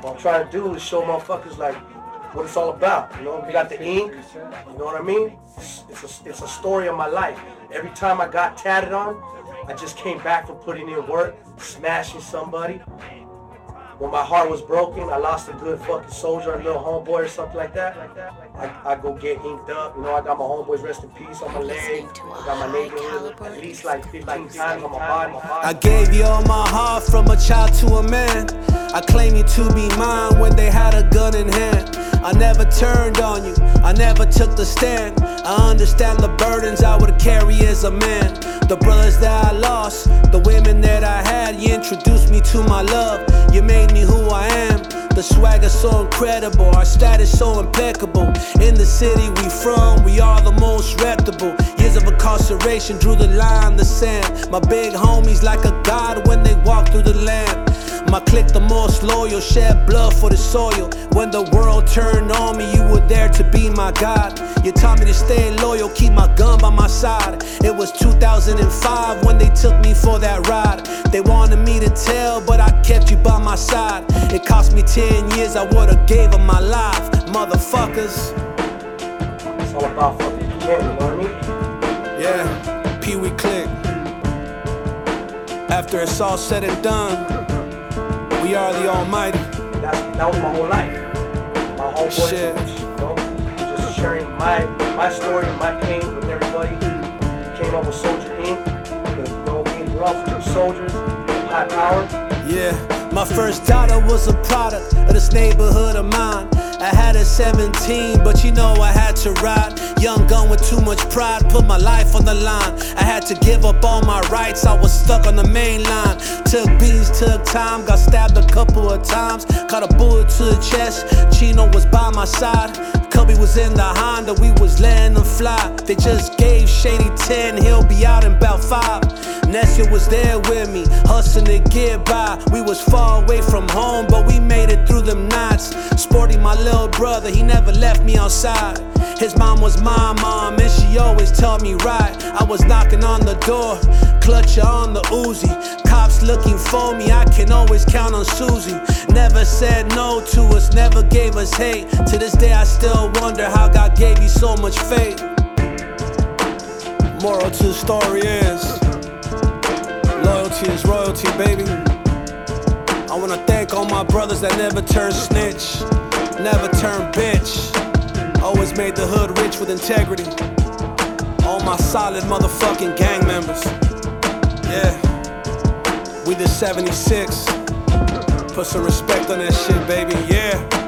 What I'm trying to do is show motherfuckers like what it's all about. You know, we got the ink. You know what I mean? It's, it's, a, it's a story of my life. Every time I got tatted on, I just came back from putting in work, smashing somebody, when my heart was broken, I lost a good fucking soldier, a little homeboy or something like that. I, I go get inked up. You know, I got my homeboys rest in peace on my leg. I got my neighborhood at least like 15 times on my body. I gave you all my heart from a child to a man. I claim you to be mine when they had a gun in hand. I never turned on you, I never took the stand. I understand the burdens I would carry as a man. The brothers that I lost, the women that I had, you introduced me to my love. You made me who I am. The swagger so incredible, our status so impeccable. In the city we from, we are the most reputable. Years of incarceration drew the line in the sand. My big homies like a god when they walk through the land. My clique the most loyal, shed blood for the soil. When the world turned on me, you were there to be my God. You taught me to stay loyal, keep my gun by my side. It was 2005 when they took me for that ride. They wanted me to tell, but I kept you by my side. It cost me 10 years, I would've gave them my life, motherfuckers. It's all about fucking you know what I mean? Yeah, Pee Wee Click. After it's all said and done. We are the Almighty. That's, that was my whole life. My whole Shit. You know, just sharing my my story and my pain with everybody. Came up with Soldier Ink. You know, being rough with soldiers, high power. Yeah, my first daughter was a product of this neighborhood of mine. I had a 17, but you know I had to ride. Young gun with too much pride, put my life on the line. I had to give up all my rights, I was stuck on the main line. Took beats, took time, got stabbed a couple of times. Caught a bullet to the chest, Chino was by my side. Cubby was in the Honda, we was letting them fly. They just gave Shady 10, he'll be out in about five. Nessia was there with me, hustling to get by. We was far away from home, but we made it through them nights. Sporting my little brother, he never left me outside. His mom was my mom, and she always told me right. I was knocking on the door, clutcher on the Uzi. Cops looking for me, I can always count on Susie. Never said no to us, never gave us hate. To this day, I still wonder how God gave you so much faith. Moral to the story is loyalty is royalty, baby. I wanna thank all my brothers that never turned snitch, never turned bitch. Always made the hood rich with integrity. All my solid motherfucking gang members. Yeah, we the 76. Put some respect on that shit, baby. Yeah.